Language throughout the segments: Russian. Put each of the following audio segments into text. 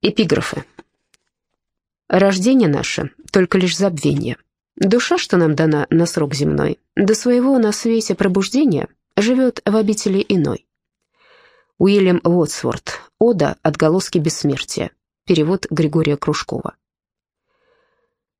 Эпиграфы. Рождение наше — только лишь забвение. Душа, что нам дана на срок земной, до своего на свете пробуждения живет в обители иной. Уильям Уотсворт. Ода. Отголоски бессмертия. Перевод Григория Кружкова.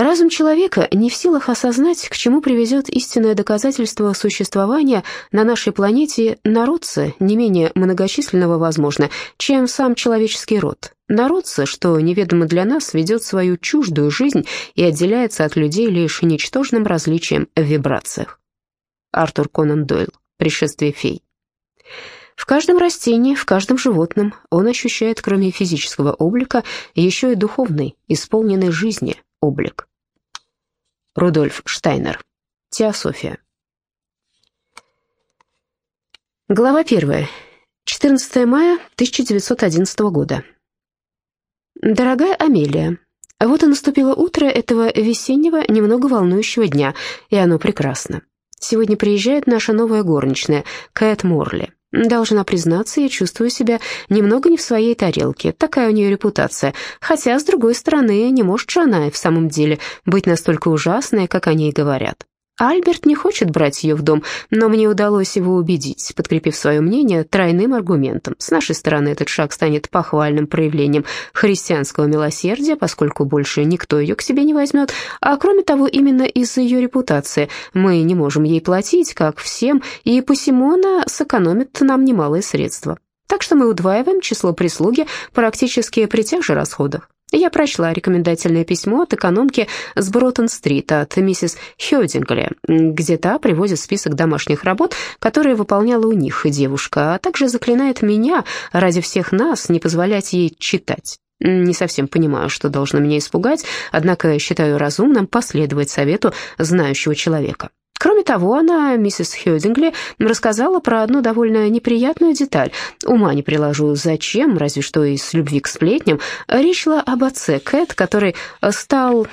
Разум человека не в силах осознать, к чему приведет истинное доказательство существования на нашей планете народца, не менее многочисленного, возможно, чем сам человеческий род. Народца, что неведомо для нас, ведет свою чуждую жизнь и отделяется от людей лишь ничтожным различием в вибрациях. Артур Конан Дойл. Пришествие фей. В каждом растении, в каждом животном он ощущает, кроме физического облика, еще и духовный, исполненный жизни – облик. Рудольф Штайнер. Теософия. Глава 1. 14 мая 1911 года. Дорогая Амелия, вот и наступило утро этого весеннего, немного волнующего дня, и оно прекрасно. Сегодня приезжает наша новая горничная, Кэт Морли. Должна признаться, я чувствую себя немного не в своей тарелке. Такая у нее репутация. Хотя, с другой стороны, не может же она и в самом деле быть настолько ужасной, как они и говорят. Альберт не хочет брать ее в дом, но мне удалось его убедить, подкрепив свое мнение тройным аргументом. С нашей стороны этот шаг станет похвальным проявлением христианского милосердия, поскольку больше никто ее к себе не возьмет, а кроме того, именно из-за ее репутации мы не можем ей платить, как всем, и посему она сэкономит нам немалые средства. Так что мы удваиваем число прислуги практически при тех же расходах. Я прочла рекомендательное письмо от экономки с Броттон-стрит от миссис Хёдингли, где та приводит список домашних работ, которые выполняла у них девушка, а также заклинает меня ради всех нас не позволять ей читать. Не совсем понимаю, что должно меня испугать, однако считаю разумным последовать совету знающего человека. Кроме того, она, миссис Хёдингли, рассказала про одну довольно неприятную деталь. Ума не приложу, зачем, разве что из любви к сплетням. Речь шла об отце Кэт, который стал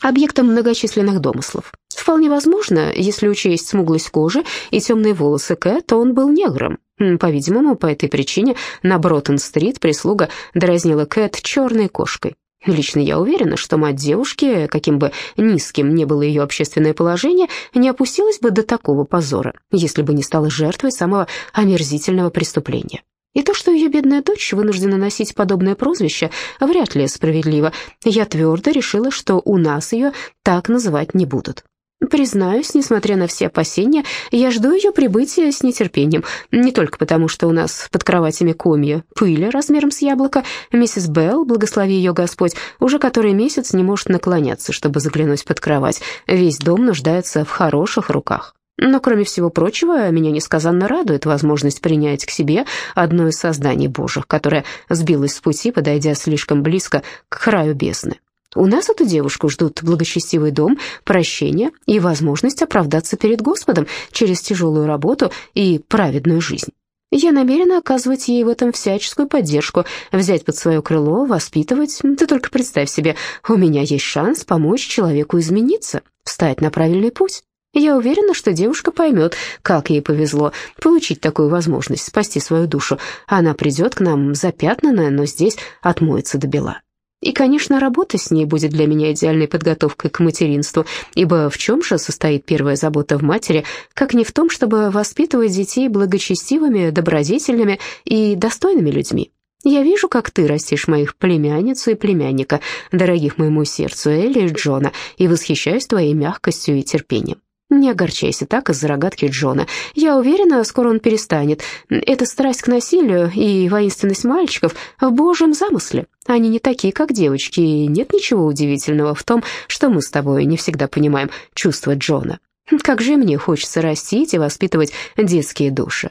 объектом многочисленных домыслов. Вполне возможно, если учесть смуглость кожи и темные волосы Кэт, то он был негром. По-видимому, по этой причине на Броттон-стрит прислуга дразнила Кэт черной кошкой. Лично я уверена, что мать девушки, каким бы низким ни было ее общественное положение, не опустилась бы до такого позора, если бы не стала жертвой самого омерзительного преступления. И то, что ее бедная дочь вынуждена носить подобное прозвище, вряд ли справедливо. Я твердо решила, что у нас ее так называть не будут. Признаюсь, несмотря на все опасения, я жду ее прибытия с нетерпением. Не только потому, что у нас под кроватями комья пыли размером с яблоко. Миссис Белл, благослови ее Господь, уже который месяц не может наклоняться, чтобы заглянуть под кровать. Весь дом нуждается в хороших руках. Но, кроме всего прочего, меня несказанно радует возможность принять к себе одно из созданий Божьих, которое сбилось с пути, подойдя слишком близко к краю бездны. У нас эту девушку ждут благочестивый дом, прощение и возможность оправдаться перед Господом через тяжелую работу и праведную жизнь. Я намерена оказывать ей в этом всяческую поддержку, взять под свое крыло, воспитывать. Ты только представь себе, у меня есть шанс помочь человеку измениться, встать на правильный путь. Я уверена, что девушка поймет, как ей повезло получить такую возможность спасти свою душу. Она придет к нам запятнанная, но здесь отмоется до бела. И, конечно, работа с ней будет для меня идеальной подготовкой к материнству, ибо в чем же состоит первая забота в матери, как не в том, чтобы воспитывать детей благочестивыми, добродетельными и достойными людьми. Я вижу, как ты растишь моих племянницу и племянника, дорогих моему сердцу Элли и Джона, и восхищаюсь твоей мягкостью и терпением. Не огорчайся так из-за рогатки Джона. Я уверена, скоро он перестанет. Эта страсть к насилию и воинственность мальчиков в божьем замысле. Они не такие, как девочки, и нет ничего удивительного в том, что мы с тобой не всегда понимаем чувства Джона. Как же мне хочется растить и воспитывать детские души.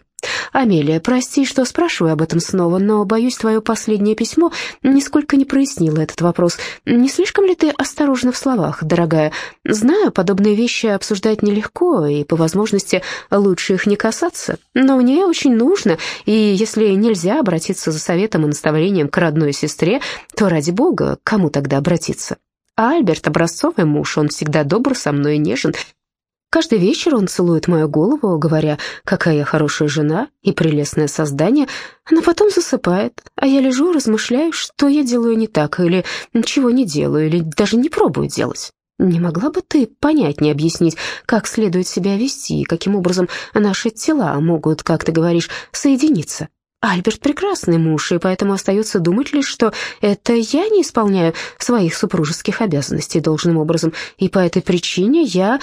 «Амелия, прости, что спрашиваю об этом снова, но, боюсь, твое последнее письмо нисколько не прояснило этот вопрос. Не слишком ли ты осторожна в словах, дорогая? Знаю, подобные вещи обсуждать нелегко, и, по возможности, лучше их не касаться. Но мне очень нужно, и если нельзя обратиться за советом и наставлением к родной сестре, то, ради бога, кому тогда обратиться?» А Альберт — образцовый муж, он всегда добр со мной и нежен, Каждый вечер он целует мою голову, говоря, какая я хорошая жена и прелестное создание, но потом засыпает, а я лежу размышляю, что я делаю не так, или ничего не делаю, или даже не пробую делать. Не могла бы ты понятнее объяснить, как следует себя вести и каким образом наши тела могут, как ты говоришь, соединиться? Альберт прекрасный муж, и поэтому остается думать лишь, что это я не исполняю своих супружеских обязанностей должным образом, и по этой причине я,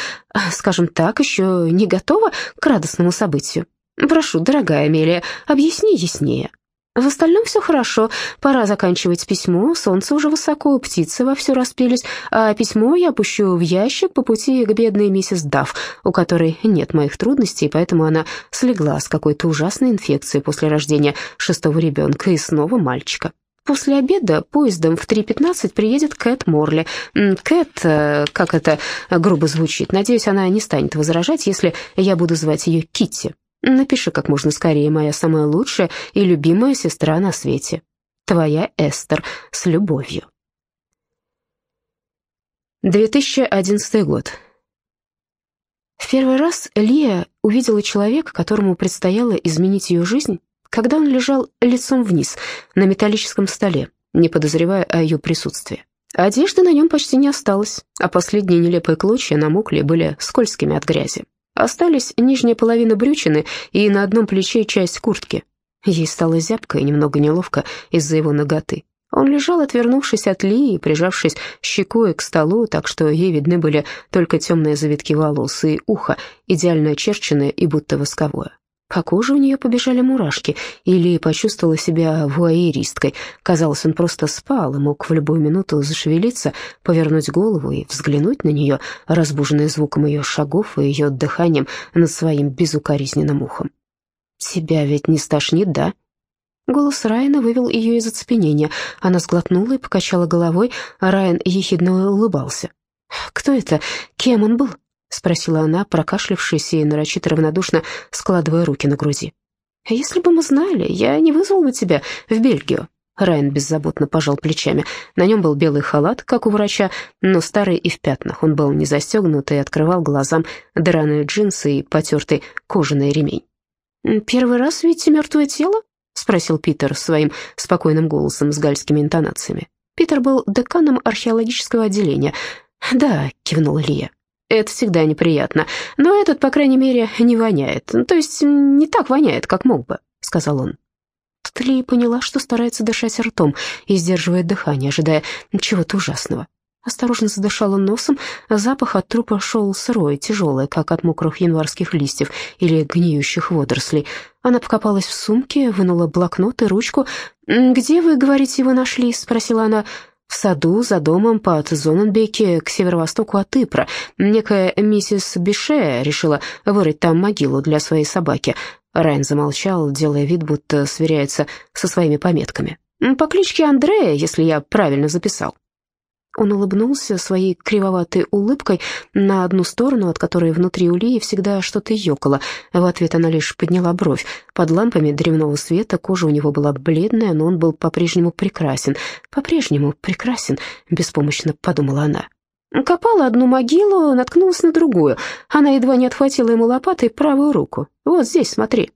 скажем так, еще не готова к радостному событию. Прошу, дорогая Амелия, объясни яснее. В остальном все хорошо. Пора заканчивать письмо. Солнце уже высоко, птицы вовсю распелись, а письмо я опущу в ящик по пути к бедной миссис Дафф, у которой нет моих трудностей, поэтому она слегла с какой-то ужасной инфекцией после рождения шестого ребенка и снова мальчика. После обеда поездом в 3.15 приедет Кэт Морли. Кэт, э, как это грубо звучит, надеюсь, она не станет возражать, если я буду звать ее Китти. Напиши как можно скорее, моя самая лучшая и любимая сестра на свете. Твоя Эстер с любовью. 2011 год. В первый раз Лия увидела человека, которому предстояло изменить ее жизнь, когда он лежал лицом вниз на металлическом столе, не подозревая о ее присутствии. Одежды на нем почти не осталось, а последние нелепые клочья намокли были скользкими от грязи. Остались нижняя половина брючины и на одном плече часть куртки. Ей стало зябко и немного неловко из-за его ноготы. Он лежал, отвернувшись от Ли и прижавшись щекой к столу, так что ей видны были только темные завитки волос и ухо, идеально очерченное и будто восковое. По коже у нее побежали мурашки, или почувствовала себя вуайеристкой. Казалось, он просто спал и мог в любую минуту зашевелиться, повернуть голову и взглянуть на нее, разбуженный звуком ее шагов и ее дыханием над своим безукоризненным ухом. «Тебя ведь не стошнит, да?» Голос Райана вывел ее из оцепенения. Она сглотнула и покачала головой, а Райан ехидно улыбался. «Кто это? Кем он был?» — спросила она, прокашлявшись и нарочито равнодушно складывая руки на груди. «Если бы мы знали, я не вызвал бы тебя в Бельгию». Райан беззаботно пожал плечами. На нем был белый халат, как у врача, но старый и в пятнах. Он был не застегнут и открывал глазам драные джинсы и потертый кожаный ремень. «Первый раз видите мертвое тело?» — спросил Питер своим спокойным голосом с гальскими интонациями. Питер был деканом археологического отделения. «Да», — кивнула Лия. Это всегда неприятно. Но этот, по крайней мере, не воняет. То есть не так воняет, как мог бы», — сказал он. Тут Ли поняла, что старается дышать ртом и сдерживает дыхание, ожидая чего-то ужасного. Осторожно задышала носом, запах от трупа шел сырой, тяжелый, как от мокрых январских листьев или гниющих водорослей. Она покопалась в сумке, вынула блокнот и ручку. «Где, вы, говорите, его нашли?» — спросила она. В саду за домом под Зоненбеке к северо-востоку от Ипра некая миссис Бише решила вырыть там могилу для своей собаки. Райан замолчал, делая вид, будто сверяется со своими пометками. «По кличке Андрея, если я правильно записал». Он улыбнулся своей кривоватой улыбкой на одну сторону, от которой внутри Улии всегда что-то ёкало. В ответ она лишь подняла бровь. Под лампами древного света кожа у него была бледная, но он был по-прежнему прекрасен. «По-прежнему прекрасен», — беспомощно подумала она. Копала одну могилу, наткнулась на другую. Она едва не отхватила ему лопатой правую руку. «Вот здесь, смотри».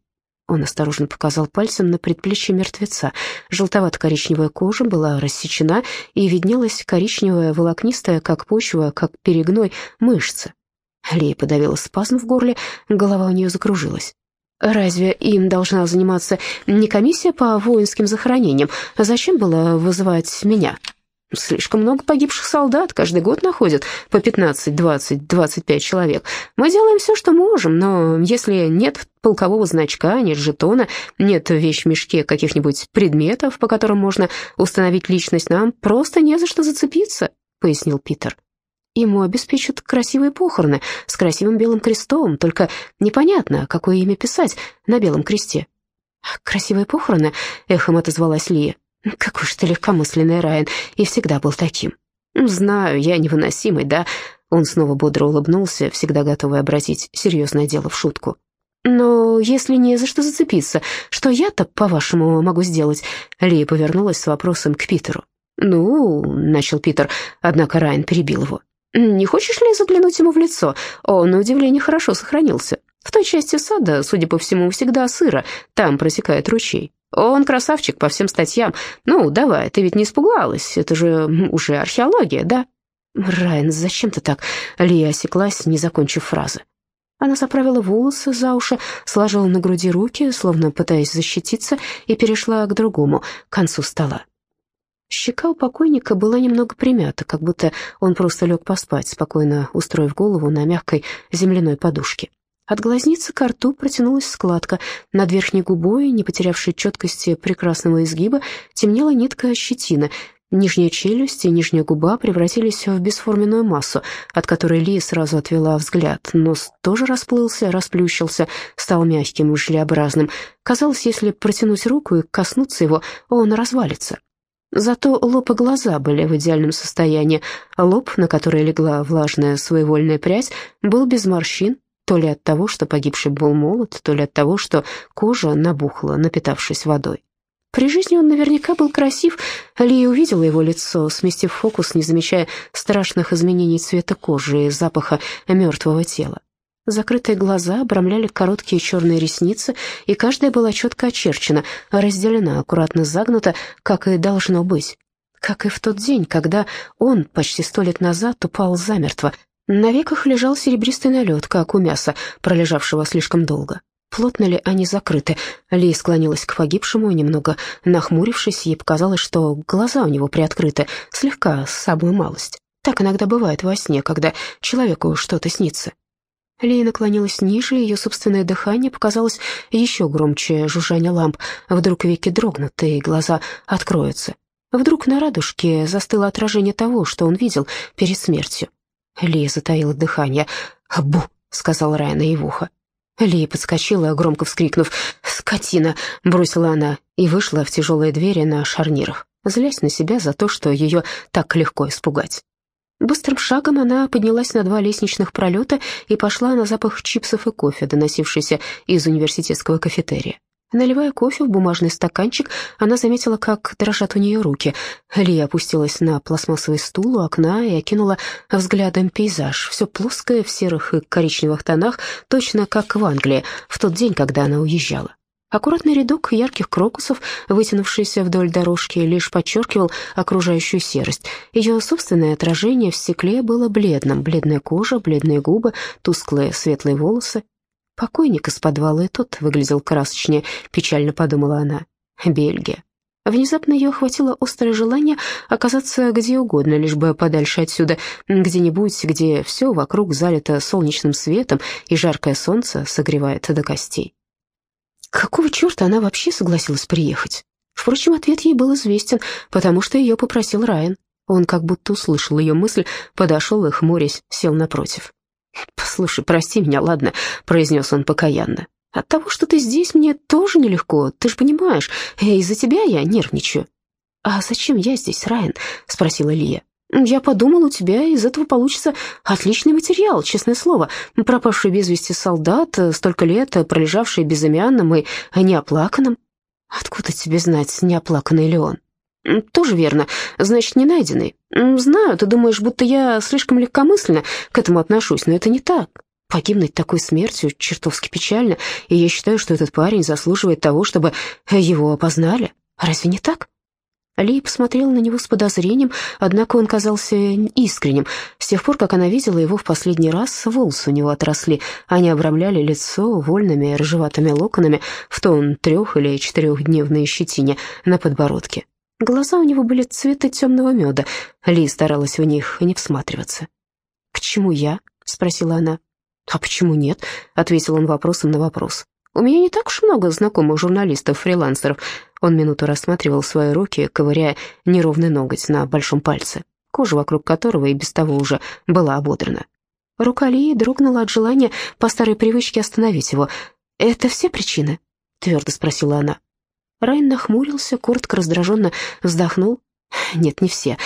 Он осторожно показал пальцем на предплечье мертвеца. Желтовато-коричневая кожа была рассечена, и виднелась коричневая, волокнистая, как почва, как перегной, мышца. Лея подавила спазм в горле, голова у нее закружилась. «Разве им должна заниматься не комиссия по воинским захоронениям? Зачем было вызывать меня?» Слишком много погибших солдат, каждый год находят по 15, 20, 25 человек. Мы делаем все, что можем, но если нет полкового значка, нет жетона, нет в вещмешке каких-нибудь предметов, по которым можно установить личность, нам просто не за что зацепиться», — пояснил Питер. Ему обеспечат красивые похороны с красивым белым крестом, только непонятно, какое имя писать на белом кресте. «Красивые похороны?» — эхом отозвалась Лия. Какой же ты легкомысленный, Райан, и всегда был таким. Знаю, я невыносимый, да? Он снова бодро улыбнулся, всегда готовый обратить серьезное дело в шутку. «Но если не за что зацепиться, что я-то, по-вашему, могу сделать?» Лия повернулась с вопросом к Питеру. «Ну», — начал Питер, однако Райан перебил его. Не хочешь ли заглянуть ему в лицо? Он, на удивление, хорошо сохранился. В той части сада, судя по всему, всегда сыро, там протекает ручей. Он красавчик по всем статьям. Ну, давай, ты ведь не испугалась, это же уже археология, да?» «Райан, зачем ты так?» Лия осеклась, не закончив фразы. Она заправила волосы за уши, сложила на груди руки, словно пытаясь защититься, и перешла к другому, концу стола. Щека у покойника была немного примята, как будто он просто лег поспать, спокойно устроив голову на мягкой земляной подушке. От глазницы к рту протянулась складка. Над верхней губой, не потерявшей четкости прекрасного изгиба, темнела нитка щетины. Нижняя челюсть и нижняя губа превратились в бесформенную массу, от которой Ли сразу отвела взгляд. Нос тоже расплылся, расплющился, стал мягким желеобразным. Казалось, если протянуть руку и коснуться его, он развалится. Зато лоб и глаза были в идеальном состоянии. Лоб, на который легла влажная своевольная прядь, был без морщин, то ли от того, что погибший был молод, то ли от того, что кожа набухла, напитавшись водой. При жизни он наверняка был красив. Лия увидела его лицо, сместив фокус, не замечая страшных изменений цвета кожи и запаха мертвого тела. Закрытые глаза обрамляли короткие черные ресницы, и каждая была четко очерчена, разделена, аккуратно загнута, как и должно быть. Как и в тот день, когда он почти сто лет назад упал замертво, на веках лежал серебристый налет, как у мяса, пролежавшего слишком долго. Плотно ли они закрыты? Ли склонилась к погибшему, немного нахмурившись, ей показалось, что глаза у него приоткрыты, слегка, самую малость. Так иногда бывает во сне, когда человеку что-то снится. Ли наклонилась ниже, ее собственное дыхание показалось еще громче жужжания ламп. Вдруг веки дрогнут, и глаза откроются. Вдруг на радужке застыло отражение того, что он видел перед смертью. Ли затаила дыхание. «Бу!» — сказал Райан ей в ухо. Ли подскочила, громко вскрикнув. «Скотина!» — бросила она и вышла в тяжелые двери на шарнирах, злясь на себя за то, что ее так легко испугать. Быстрым шагом она поднялась на два лестничных пролета и пошла на запах чипсов и кофе, доносившийся из университетского кафетерия. Наливая кофе в бумажный стаканчик, она заметила, как дрожат у нее руки. Лия опустилась на пластмассовый стул у окна и окинула взглядом пейзаж. Все плоское, в серых и коричневых тонах, точно как в Англии, в тот день, когда она уезжала. Аккуратный рядок ярких крокусов, вытянувшийся вдоль дорожки, лишь подчеркивал окружающую серость. Ее собственное отражение в стекле было бледным. Бледная кожа, бледные губы, тусклые светлые волосы. Покойник из подвала и тот выглядел красочнее, печально подумала она. Бельгия. Внезапно ее охватило острое желание оказаться где угодно, лишь бы подальше отсюда, где-нибудь, где все вокруг залито солнечным светом и жаркое солнце согревает до костей. Какого черта она вообще согласилась приехать? Впрочем, ответ ей был известен, потому что ее попросил Райан. Он как будто услышал ее мысль, подошел и, хмурясь, сел напротив. «Послушай, прости меня, ладно», — произнес он покаянно. «От того, что ты здесь, мне тоже нелегко, ты же понимаешь, из-за тебя я нервничаю». «А зачем я здесь, Райан?» — спросила Лия. «Я подумал, у тебя из этого получится отличный материал, честное слово. Пропавший без вести солдат, столько лет пролежавший безымянным и неоплаканным». «Откуда тебе знать, неоплаканный ли он?» «Тоже верно. Значит, не найденный. Знаю, ты думаешь, будто я слишком легкомысленно к этому отношусь, но это не так. Погибнуть такой смертью чертовски печально, и я считаю, что этот парень заслуживает того, чтобы его опознали. Разве не так?» Ли посмотрела на него с подозрением, однако он казался искренним. С тех пор, как она видела его в последний раз, волосы у него отросли. Они обрамляли лицо вольными рыжеватыми локонами в тон трех- или четырехдневной щетине на подбородке. Глаза у него были цвета темного меда. Ли старалась в них не всматриваться. «К чему я?» — спросила она. «А почему нет?» — ответил он вопросом на вопрос. «У меня не так уж много знакомых журналистов-фрилансеров». Он минуту рассматривал свои руки, ковыряя неровный ноготь на большом пальце, кожа вокруг которого и без того уже была ободрана. Рука Лии дрогнула от желания по старой привычке остановить его. «Это все причины?» — твердо спросила она. Райн нахмурился, коротко раздраженно вздохнул. «Нет, не все.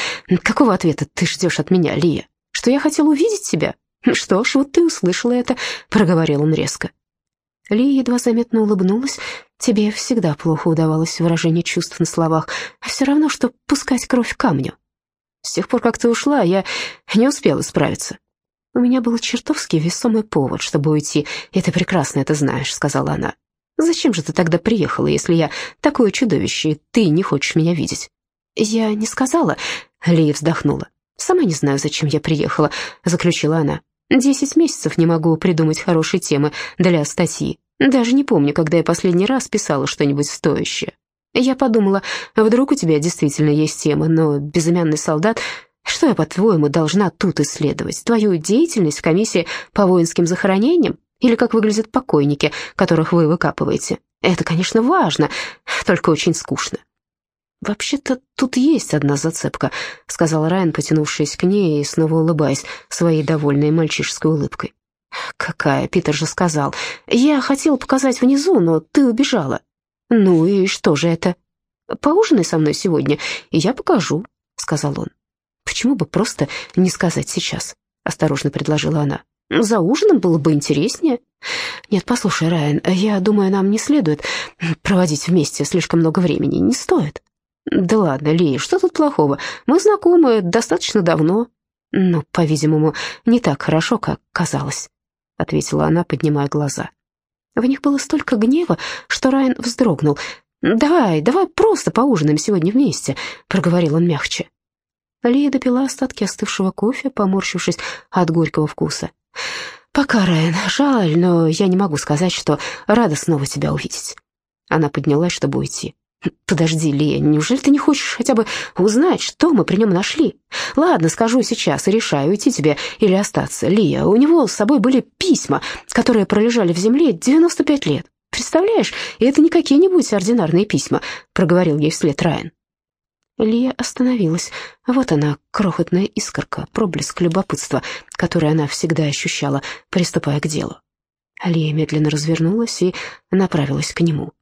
Какого ответа ты ждешь от меня, Лия? Что я хотел увидеть тебя? Что ж, вот ты услышала это», — проговорил он резко. Лия едва заметно улыбнулась. «Тебе всегда плохо удавалось выражение чувств на словах, а все равно, что пускать кровь камню». С тех пор, как ты ушла, я не успела справиться». «У меня был чертовски весомый повод, чтобы уйти, ты прекрасно это знаешь», — сказала она. «Зачем же ты тогда приехала, если я такое чудовище, и ты не хочешь меня видеть?» «Я не сказала», — Лия вздохнула. «Сама не знаю, зачем я приехала», — заключила она. «Десять месяцев не могу придумать хорошей темы для статьи. Даже не помню, когда я последний раз писала что-нибудь стоящее. Я подумала, вдруг у тебя действительно есть тема, но безымянный солдат... Что я, по-твоему, должна тут исследовать? Твою деятельность в комиссии по воинским захоронениям? Или как выглядят покойники, которых вы выкапываете? Это, конечно, важно, только очень скучно. «Вообще-то тут есть одна зацепка», — сказал Райан, потянувшись к ней и снова улыбаясь своей довольной мальчишеской улыбкой. «Какая?» — Питер же сказал. «Я хотел показать внизу, но ты убежала». «Ну и что же это?» «Поужинай со мной сегодня, и я покажу», — сказал он. «Почему бы просто не сказать сейчас?» — осторожно предложила она. «За ужином было бы интереснее». «Нет, послушай, Райан, я думаю, нам не следует проводить вместе слишком много времени. Не стоит». «Да ладно, Лия, что тут плохого? Мы знакомы достаточно давно». «Но, по-видимому, не так хорошо, как казалось», — ответила она, поднимая глаза. В них было столько гнева, что Райан вздрогнул. «Давай, давай просто поужинаем сегодня вместе», — проговорил он мягче. Лия допила остатки остывшего кофе, поморщившись от горького вкуса. «Пока, Райан, жаль, но я не могу сказать, что рада снова тебя увидеть». Она поднялась, чтобы уйти. «Подожди, Лия, неужели ты не хочешь хотя бы узнать, что мы при нем нашли? Ладно, скажу сейчас и решаю, уйти тебе или остаться. Лия, у него с собой были письма, которые пролежали в земле 95 лет. Представляешь, и это не какие-нибудь ординарные письма», — проговорил ей вслед Райан. Лия остановилась. Вот она, крохотная искорка, проблеск любопытства, который она всегда ощущала, приступая к делу. Лия медленно развернулась и направилась к нему.